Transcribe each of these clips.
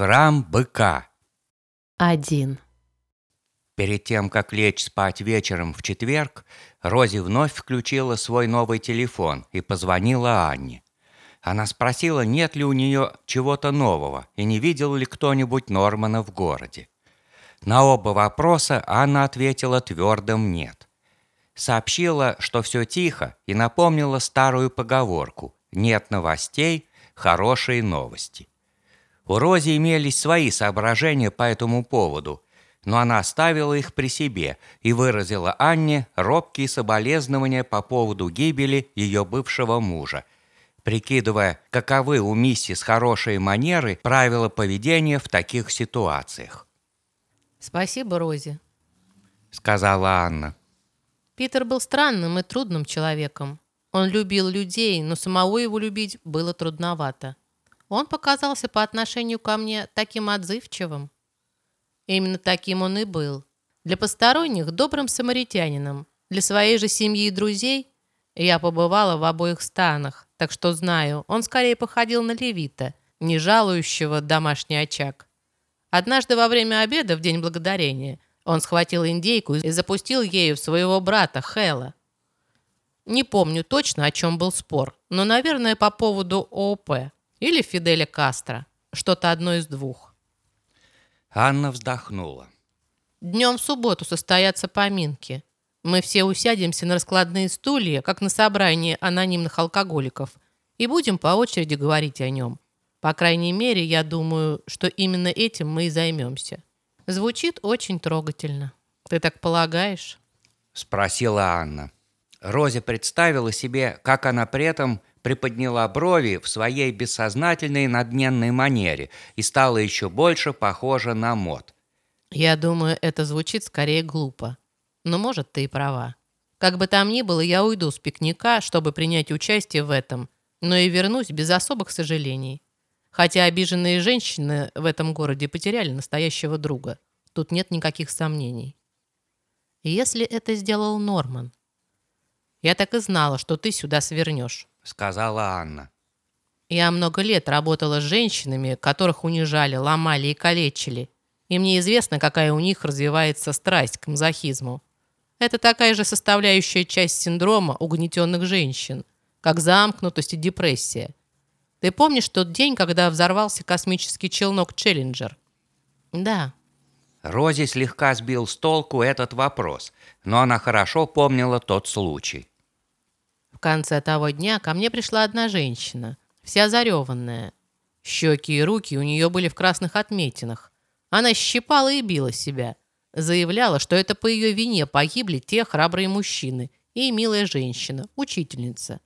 Храм быка. Один. Перед тем, как лечь спать вечером в четверг, Рози вновь включила свой новый телефон и позвонила Анне. Она спросила, нет ли у нее чего-то нового и не видел ли кто-нибудь Нормана в городе. На оба вопроса Анна ответила твердым «нет». Сообщила, что все тихо, и напомнила старую поговорку «нет новостей, хорошие новости». У Рози имелись свои соображения по этому поводу, но она оставила их при себе и выразила Анне робкие соболезнования по поводу гибели ее бывшего мужа, прикидывая, каковы у миссис хорошие манеры, правила поведения в таких ситуациях. Спасибо, Рози. Сказала Анна. Питер был странным и трудным человеком. Он любил людей, но самого его любить было трудновато. Он показался по отношению ко мне таким отзывчивым. Именно таким он и был. Для посторонних – добрым самаритянином. Для своей же семьи и друзей я побывала в обоих станах, так что знаю, он скорее походил на левита, не жалующего домашний очаг. Однажды во время обеда в День Благодарения он схватил индейку и запустил ею в своего брата Хэла. Не помню точно, о чем был спор, но, наверное, по поводу ООП. Или Фиделя Кастро. Что-то одно из двух. Анна вздохнула. Днем в субботу состоятся поминки. Мы все усядемся на раскладные стулья, как на собрании анонимных алкоголиков, и будем по очереди говорить о нем. По крайней мере, я думаю, что именно этим мы и займемся. Звучит очень трогательно. Ты так полагаешь? Спросила Анна. Розе представила себе, как она при этом приподняла брови в своей бессознательной надменной манере и стала еще больше похожа на мод. «Я думаю, это звучит скорее глупо. Но, может, ты и права. Как бы там ни было, я уйду с пикника, чтобы принять участие в этом, но и вернусь без особых сожалений. Хотя обиженные женщины в этом городе потеряли настоящего друга. Тут нет никаких сомнений. Если это сделал Норман, я так и знала, что ты сюда свернешь. — сказала Анна. «Я много лет работала с женщинами, которых унижали, ломали и калечили, и мне известно, какая у них развивается страсть к мазохизму. Это такая же составляющая часть синдрома угнетенных женщин, как замкнутость и депрессия. Ты помнишь тот день, когда взорвался космический челнок «Челленджер»?» «Да». Рози слегка сбил с толку этот вопрос, но она хорошо помнила тот случай. Конце того дня ко мне пришла одна женщина, вся зареванная. Щеки и руки у нее были в красных отметинах. Она щипала и била себя. Заявляла, что это по ее вине погибли те храбрые мужчины и милая женщина, учительница.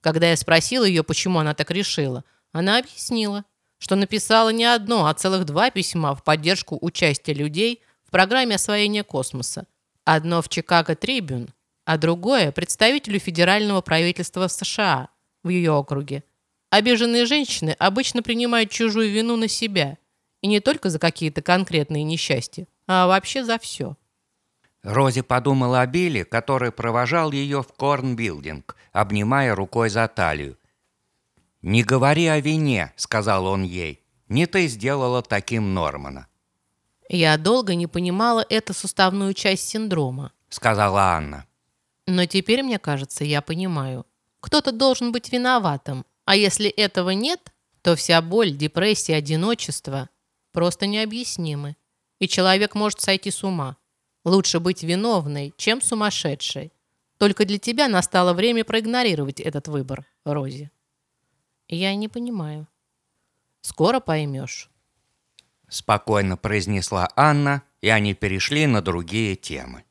Когда я спросила ее, почему она так решила, она объяснила, что написала не одно, а целых два письма в поддержку участия людей в программе освоения космоса. Одно в Чикаго Трибюн, а другое – представителю федерального правительства США в ее округе. Обиженные женщины обычно принимают чужую вину на себя, и не только за какие-то конкретные несчастья, а вообще за все. Рози подумала о Билли, который провожал ее в Корнбилдинг, обнимая рукой за талию. «Не говори о вине», — сказал он ей. «Не ты сделала таким Нормана». «Я долго не понимала эту суставную часть синдрома», — сказала Анна. Но теперь, мне кажется, я понимаю. Кто-то должен быть виноватым, а если этого нет, то вся боль, депрессия, одиночество просто необъяснимы. И человек может сойти с ума. Лучше быть виновной, чем сумасшедшей. Только для тебя настало время проигнорировать этот выбор, Рози. Я не понимаю. Скоро поймешь. Спокойно произнесла Анна, и они перешли на другие темы.